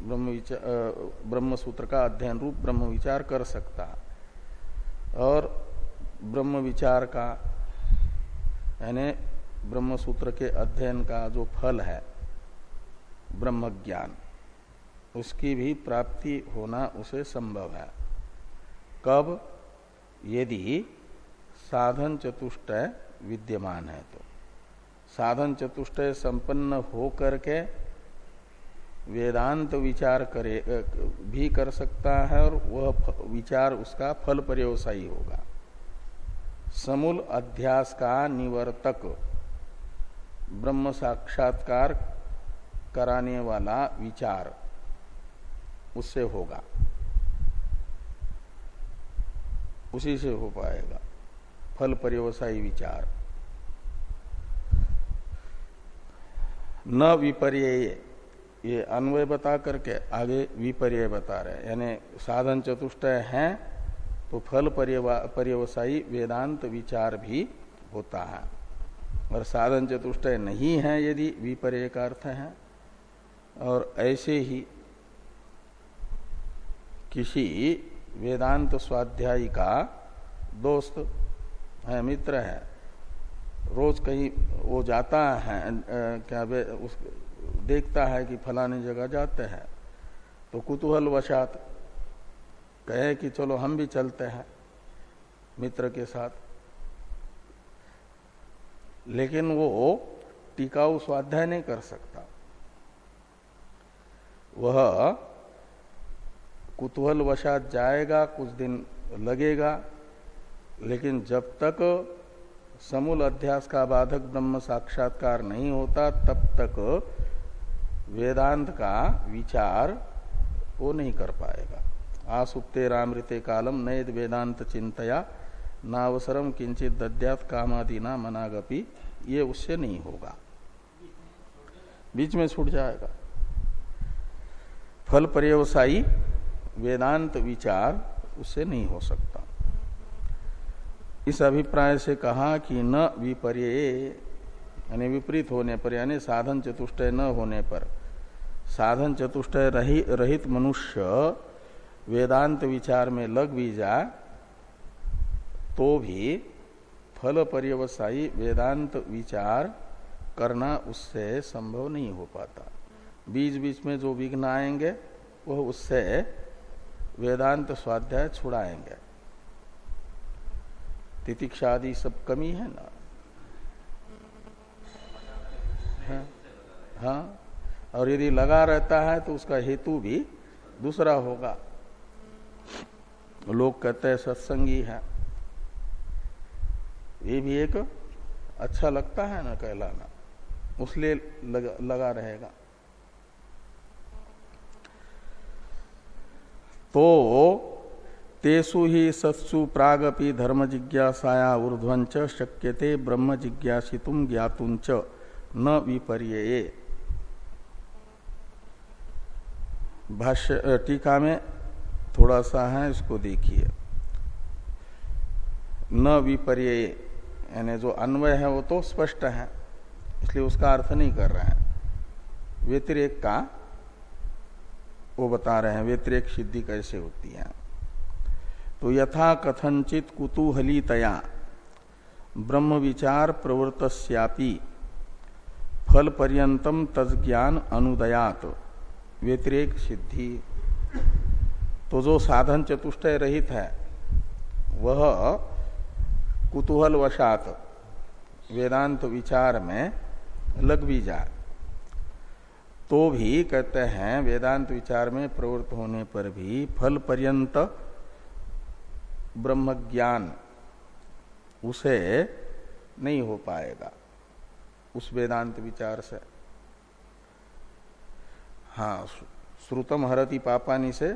ब्रह्म विचार ब्रह्म सूत्र का अध्ययन रूप ब्रह्म विचार कर सकता है। और ब्रह्म विचार का, यानी ब्रह्म सूत्र के अध्ययन का जो फल है ब्रह्म ज्ञान उसकी भी प्राप्ति होना उसे संभव है। कब? यदि साधन चतुष्टय विद्यमान है तो। साधन चतुष्टय संपन्न हो करके वेदांत विचार करे भी कर सकता है और वह विचार उसका फल पर्यवसायी होगा। समूल अध्यास का निवर्तक ब्रह्म साक्षात्कार कराने वाला विचार उससे होगा। उसी से हो पाएगा। फल पर्यवसायी विचार। न विपर्य ये अन्वय बता करके आगे विपर्य बता रहे यानी साधन चतुष्टय हैं तो फल पर्यवसायी वेदांत विचार भी होता है। और साधन चतुष्टय नहीं है यदि विपर्य का अर्थ है। और ऐसे ही किसी वेदांत स्वाध्यायी का दोस्त है, मित्र है। रोज कहीं वो जाता है क्या वे उस, देखता है कि फलानी जगह जाते हैं। तो कुतूहल वशात कहे कि चलो हम भी चलते हैं, मित्र के साथ। लेकिन वो टिकाऊ स्वाध्याय नहीं कर सकता। वह कुतूहल वशात जाएगा, कुछ दिन लगेगा लेकिन जब तक समूल अध्यास का बाधक ब्रह्म साक्षात्कार नहीं होता, तब तक वेदांत का विचार वो नहीं कर पाएगा। आसुप्ते रामृते कालम नयद वेदांत चिंतया, नावसरम किंचित दद्यात कामादि ना मनागपि, ये उससे नहीं होगा। बीच में छूट जाएगा। फल पर्यवसायी वेदांत विचार उससे नहीं हो सकता। इस अभिप्राय से कहा कि न विपर्य यानी विपरीत होने पर यानी साधन चतुष्टय न होने पर साधन चतुष्टय रही, रहित मनुष्य वेदांत विचार में लग भी जा तो भी फल पर्यवसायी वेदांत विचार करना उससे संभव नहीं हो पाता। बीच बीच में जो विघ्न आएँगे वह उससे वेदांत स्वाध्याय छुड़ाएँगे। तितिक्षा आदि सब कमी है ना? हाँ, हाँ? और यदि लगा रहता है तो उसका हेतु भी दूसरा होगा। लोग कहते हैं सत्संगी है। ये भी एक अच्छा लगता है ना कहलाना। उसलिए लगा, लगा रहेगा। तो तेसु ही सत्सु प्रागपि धर्म जिज्ञासाया ऊर्ध्वंच शक्यते ब्रह्म जिज्ञासितुम ज्ञातुंच न विपर्य भाष्य टीका में थोड़ा सा है, इसको देखिए। न विपर्य यानी जो अन्वय है वो तो स्पष्ट है, इसलिए उसका अर्थ नहीं कर रहे हैं। व्यतिरेक का वो बता रहे हैं, व्यतिरेक सिद्धि कैसे होती है। तो यथा कथनचित कुतूहलीतया। ब्रह्म विचार प्रवृत्त्यापि फल पर्यंतम तज्ञान अनुदयात। व्यतिरेक सिद्धि। तो जो साधन चतुष्टय रहित है, वह कुतूहल वशात वेदांत विचार में लग भी जाए। तो भी कहते हैं, वेदांत विचार में प्रवृत्त होने पर भी फल पर्यंत ब्रह्म ज्ञान उसे नहीं हो पाएगा। उस वेदांत विचार से। हाँ श्रुतम हरति पापानी से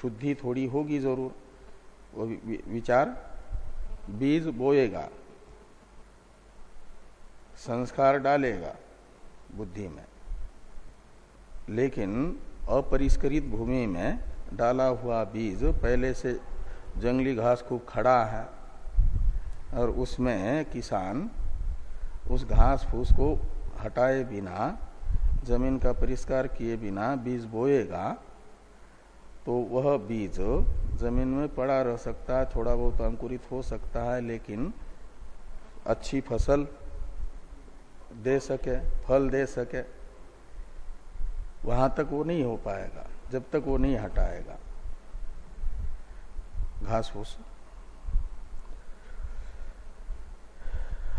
शुद्धि थोड़ी होगी ज़रूर। वो विचार, बीज बोएगा, संस्कार डालेगा बुद्धि में। लेकिन अपरिष्कृत भूमि में डाला हुआ बीज पहले से जंगली घास खूब खड़ा है और उसमें किसान उस घास फूस को हटाए बिना, ज़मीन का परिष्कार किए बिना बीज बोएगा तो वह बीज ज़मीन में पड़ा रह सकता है, थोड़ा बहुत अंकुरित हो सकता है, लेकिन अच्छी फ़सल दे सके, फल दे सके। वहाँ तक वो नहीं हो पाएगा, जब तक वो नहीं हटाएगा। घास फूस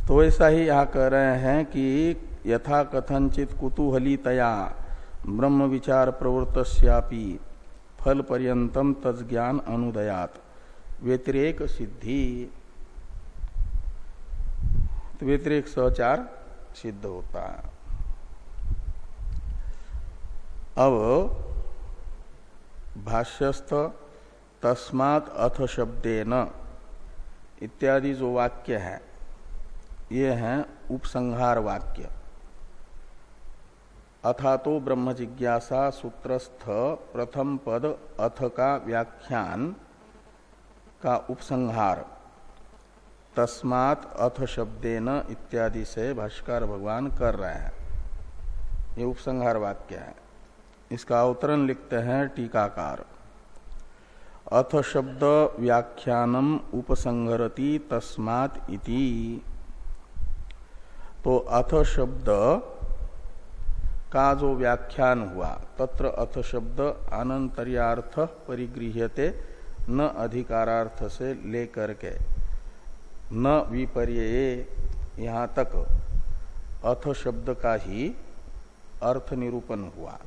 तो ऐसा ही यहाँ कह रहे हैं कि यथा कथनचित कुतूहलीतया ब्रह्म विचार प्रवृत्तस्यापि फल पर्यंतम तज्ञान अनुदयात। व्यतिरेक सिद्धि। तो व्यतिरेक सचार सिद्ध होता। है अब भाष्यस्थ तस्मात अथ न इत्यादि जो वाक्य है, ये हैं उपसंहार वाक्य। अथा तो ब्रह्म जिज्ञासा सूत्रस्थ प्रथम पद अथ का व्याख्यान का उपसंहार। तस्मात अथ शब्देन इत्यादि से भाष्कर भगवान कर रहे हैं। ये उपसंहार वाक्य है। इसका अवतरण लिखते हैं टीकाकार। अथ शब्द व्याख्यानम उपसंहरति तस्मात इति। तो अथ शब्द का जो व्याख्यान हुआ, तत्र अथ शब्द अनंतर्यार्थ परिगृह्यते, न अधिकारार्थ से लेकर के। न विपर्य यहाँ तक अथ शब्द का ही अर्थ निरूपण हुआ,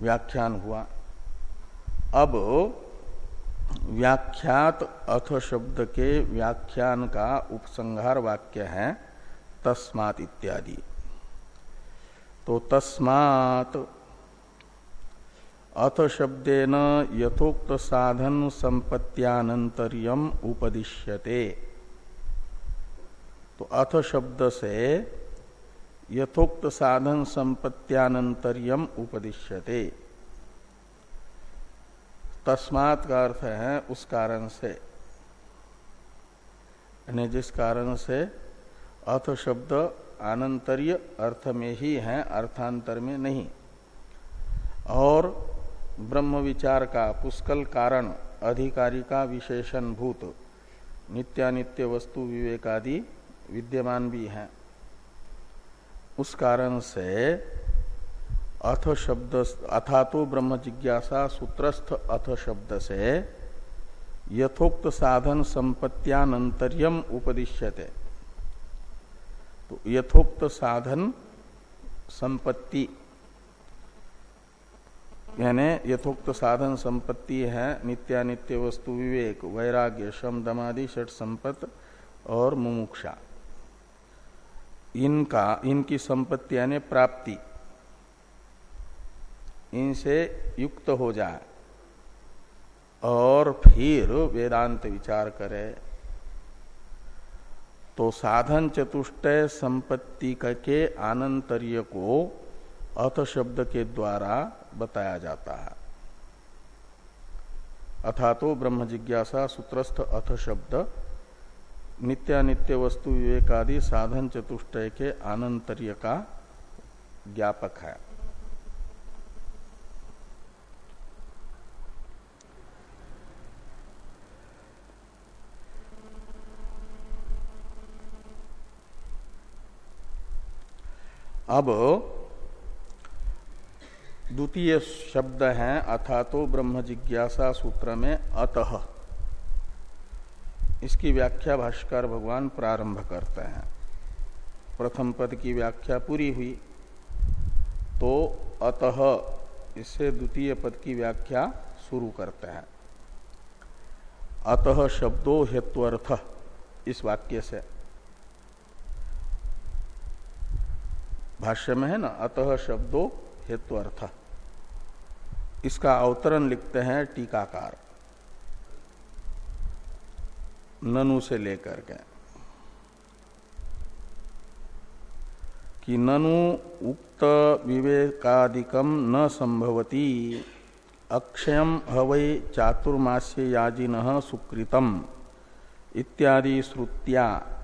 व्याख्यान हुआ। अब व्याख्यात अथ शब्द के व्याख्यान का उपसंहार वाक्य है तस्मात इत्यादि। तो तस्मात अथ शब्देन यथोक्त साधन संपत्त्यानंतर्यम उपदिश्यते। तो अथ शब्द से यथोक्त साधन संपत्त्यानंतर्यम उपदिश्यते। तस्मात का अर्थ है उस कारण से। जिस कारण से अथ शब्द आनंतर्य अर्थ में ही है, अर्थांतर में नहीं। और ब्रह्म विचार का पुष्कल कारण, अधिकारी का विशेषण भूत, नित्यानित्य वस्तु विवेक आदि विद्यमान भी है। उस कारण से अथ शब्द अथा तो ब्रह्म जिज्ञासा सूत्रस्थ अथ शब्द से यथोक्त साधन संपत्तियानंतर्यम उपदिश्यते। तो यथोक्त साधन संपत्ति, यानी यथोक्त साधन संपत्ति है नित्यानित्य वस्तु विवेक, वैराग्य, शम, दमादि, षट संपत्त और मुमुक्षा। इनका, इनकी संपत्ति यानी प्राप्ति। इनसे युक्त हो जाए। और फिर वेदांत विचार करे तो साधन चतुष्टय संपत्ति के आनंतर्य को अथ शब्द के द्वारा बताया जाता है। अथा तो ब्रह्म जिज्ञासा सूत्रस्थ अथ शब्द, नित्यानित्य वस्तु विवेकादि साधन चतुष्टय के आनंतर्य का ज्ञापक है। अब द्वितीय शब्द है अथा तो ब्रह्म जिज्ञासा सूत्र में अतः। इसकी व्याख्या भाष्कर भगवान प्रारंभ करते हैं। प्रथम पद की व्याख्या पूरी हुई तो अतः इससे द्वितीय पद की व्याख्या शुरू करते हैं। अतः शब्दो हेत्वर्थ, इस वाक्य से। भाष्य में है ना, अतः शब्दो हेत्वर्थ। इसका अवतरण लिखते हैं टीकाकार। ननु से लेकर के। कि ननु उक्त विवेकादिकम न संभवती अक्षयम हवै चातुर्मास्य याजिन सुकृतम, इत्यादि श्रुत्या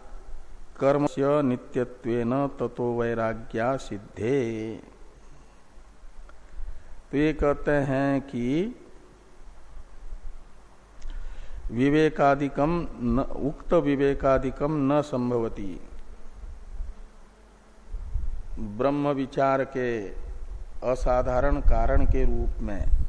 कर्म से नित्यत्वेन ततो वैराग्या सिद्धे। तो ये कहते हैं कि विवेकादिकम न, उक्त विवेकादिकम न संभवती। ब्रह्म विचार के असाधारण कारण के रूप में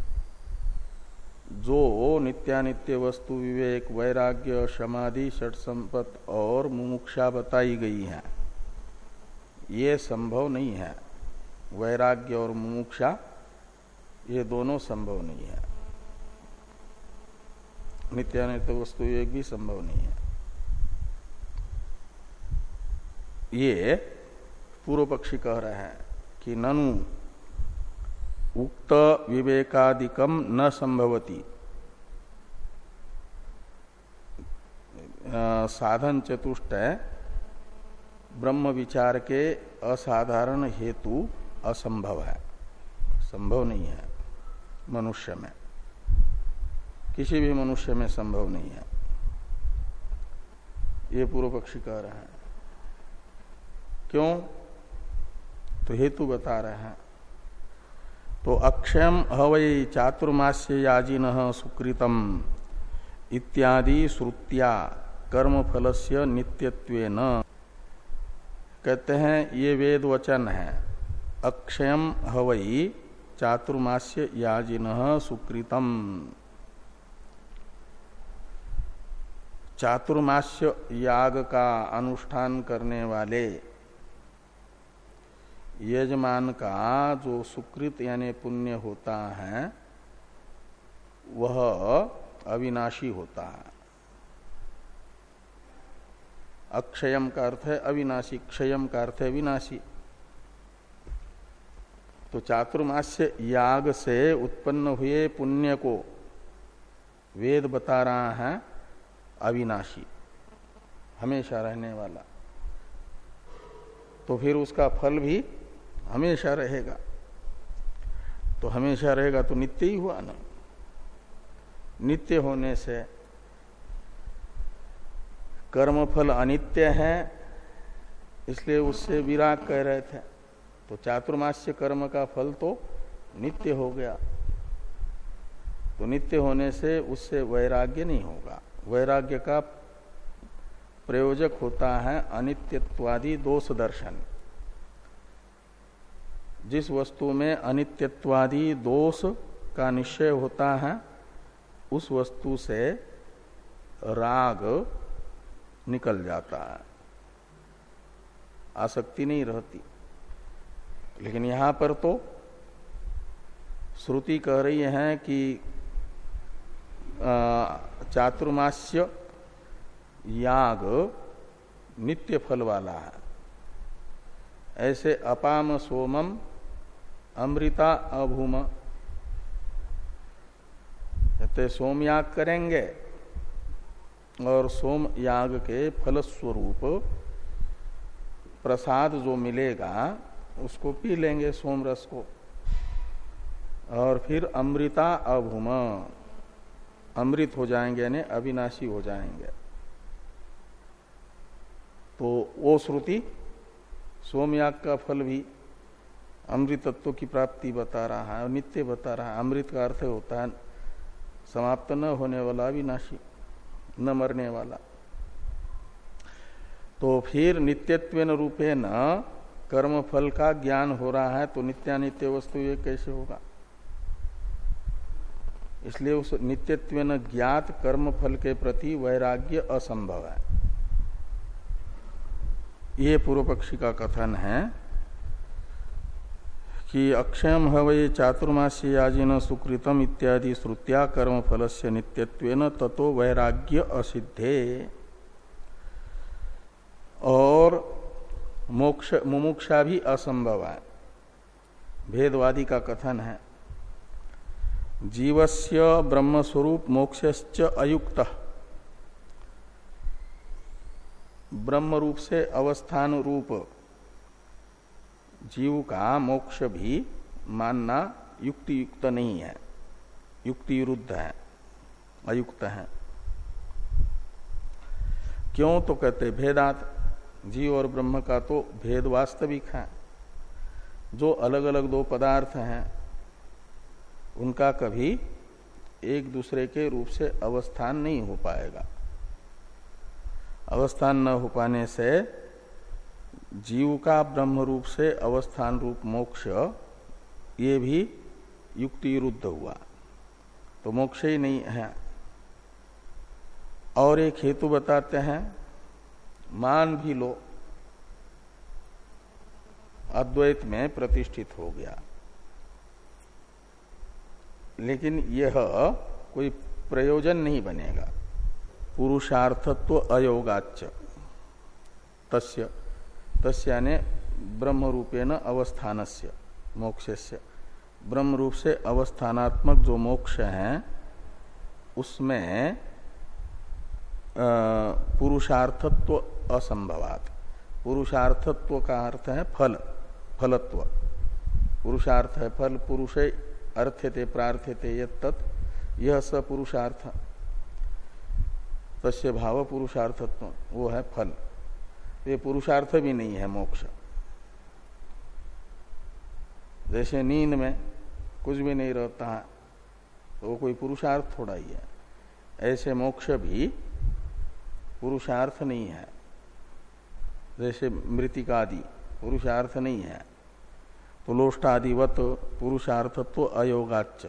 जो नित्यानित्य वस्तु विवेक, वैराग्य, समाधि, षट संपत और मुमुक्षा बताई गई है। ये संभव नहीं है। वैराग्य और मुमुक्षा, ये दोनों संभव नहीं है। नित्यानित्य वस्तु विवेक भी संभव नहीं है। ये पूर्व पक्षी कह रहे हैं कि ननु उक्त विवेकादिकम न संभवती। साधन चतुष्ट ब्रह्म विचार के असाधारण हेतु असंभव है। संभव नहीं है, मनुष्य में। किसी भी मनुष्य में संभव नहीं है। ये पूर्व पक्षी कह रहे हैं। क्यों? तो हेतु बता रहे हैं। तो अक्षयम हवई चातुर्मास्य याजिन सुकृतम इत्यादि श्रुत्या कर्म फल से नित्यत्वेन। कहते हैं, ये वेद वचन है। अक्षयम हवई चातुर्मास्य याजिन सुकृतम। चातुर्मास्य याग का अनुष्ठान करने वाले यजमान का जो सुकृत यानी पुण्य होता है, वह अविनाशी होता है। अक्षयम का अर्थ है अविनाशी, क्षयम का अर्थ है विनाशी। तो चातुर्मास्य याग से उत्पन्न हुए पुण्य को वेद बता रहा है अविनाशी, हमेशा रहने वाला। तो फिर उसका फल भी हमेशा रहेगा। तो हमेशा रहेगा तो नित्य ही हुआ ना। नित्य होने से कर्मफल अनित्य है, इसलिए उससे विराग कह रहे थे। तो चातुर्मास्य कर्म का फल तो नित्य हो गया। तो नित्य होने से उससे वैराग्य नहीं होगा। वैराग्य का प्रयोजक होता है अनित्यत्वादि दोष दर्शन। जिस वस्तु में अनित्यत्वादि दोष का निश्चय होता है, उस वस्तु से राग निकल जाता है। आसक्ति नहीं रहती। लेकिन यहाँ पर तो श्रुति कह रही है कि चातुर्मास्य याग नित्य फल वाला है। ऐसे अपाम सोमम अमृता अभूम। कहते सोमयाग करेंगे और सोम याग के फलस्वरूप प्रसाद जो मिलेगा, उसको पी लेंगे सोम रस को। और फिर अमृता अभूम। अमृत हो जाएँगे, यानी अविनाशी हो जाएँगे। तो वो श्रुति सोमयाग का फल भी अमृतत्व की प्राप्ति बता रहा है, नित्य बता रहा है। अमृत का अर्थ होता है, समाप्त न होने वाला अविनाशी, न मरने वाला। तो फिर नित्यत्व रूपे न कर्म फल का ज्ञान हो रहा है तो नित्यानित्य वस्तु ये कैसे होगा? इसलिए उस नित्यत्व ज्ञात कर्म फल के प्रति वैराग्य असंभव है। ये पूर्व पक्षी का कथन है। कि अक्षयम हवये चातुर्मासी याजिन सुकृतम इत्यादि श्रुत्या कर्म फल से नित्यत्व ततो वैराग्य असिद्धे। और मोक्ष, मुमुक्षा भी असंभव है। भेदवादी का कथन है। जीवस्य ब्रह्मस्वरूप मोक्षश्च अयुक्त। ब्रह्म रूप से अवस्थान रूप जीव का मोक्ष भी मानना युक्ति युक्त नहीं है। युक्ति विरुद्ध है, अयुक्त है। क्यों तो कहते भेदात, जीव और ब्रह्म का तो भेद वास्तविक है। जो अलग अलग दो पदार्थ हैं, उनका कभी एक दूसरे के रूप से अवस्थान नहीं हो पाएगा। अवस्थान न हो पाने से जीव का ब्रह्म रूप से अवस्थान रूप मोक्ष, ये भी युक्ति विरुद्ध हुआ। तो मोक्ष ही नहीं है। और एक हेतु बताते हैं, मान भी लो, अद्वैत में प्रतिष्ठित हो गया। लेकिन यह कोई प्रयोजन नहीं बनेगा। पुरुषार्थत्व अयोगाच तस्य तस्य ने ब्रह्म रूपेण अवस्थानस्य, मोक्षस्य। ब्रह्म रूप से अवस्थानात्मक जो मोक्ष है, उसमें पुरुषार्थत्व असंभवात। पुरुषार्थत्व का अर्थ है फल, फलत्व। पुरुषार्थ है फल, पुरुष अर्थ्यते, प्रार्थ्यते यह यह स पुरुषार्थ। तस्य भाव पुरुषार्थत्व, वो है फल। ये पुरुषार्थ भी नहीं है मोक्ष। जैसे नींद में कुछ भी नहीं रहता है तो वो कोई पुरुषार्थ थोड़ा ही है। ऐसे मोक्ष भी पुरुषार्थ नहीं है। जैसे मृतिकादि पुरुषार्थ नहीं है। तो लोष्टादिवत पुरुषार्थत्व अयोगाच।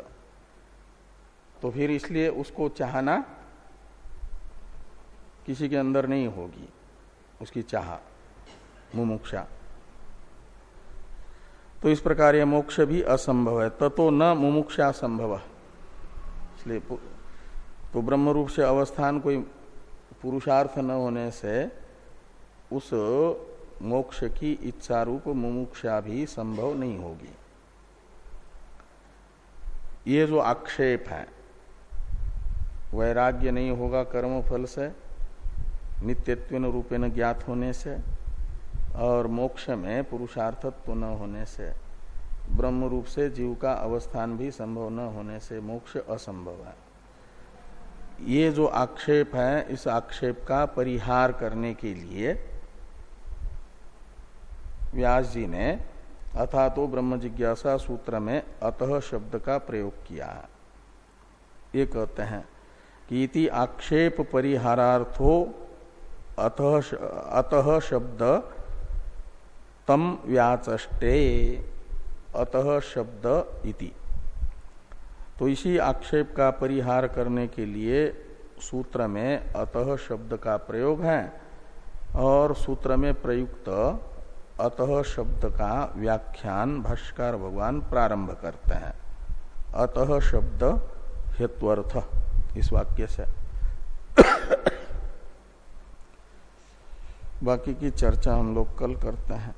तो फिर इसलिए उसको चाहना किसी के अंदर नहीं होगी। उसकी चाह, मुमुक्षा। तो इस प्रकार यह मोक्ष भी असंभव है। ततो न मुमुक्षा संभव। इसलिए तो ब्रह्म रूप से अवस्थान कोई पुरुषार्थ न होने से उस मोक्ष की इच्छा रूप मुमुक्षा भी संभव नहीं होगी। ये जो आक्षेप है, वैराग्य नहीं होगा कर्म फल से नित्यत्व रूपेण ज्ञात होने से और मोक्ष में पुरुषार्थत्व न होने से, ब्रह्म रूप से जीव का अवस्थान भी संभव न होने से मोक्ष असंभव है। ये जो आक्षेप है, इस आक्षेप का परिहार करने के लिए व्यास जी ने अथा तो ब्रह्म जिज्ञासा सूत्र में अतः शब्द का प्रयोग किया। है ये कहते हैं कि इति आक्षेप परिहारार्थो अतः अतः शब्द तम व्याचष्टे, अतः शब्द इति। तो इसी आक्षेप का परिहार करने के लिए सूत्र में अतः शब्द का प्रयोग है और सूत्र में प्रयुक्त अतः शब्द का व्याख्यान भाष्कर भगवान प्रारंभ करते हैं। अतः शब्द हेत्वर्थ, इस वाक्य से। बाकी की चर्चा हम लोग कल करते हैं।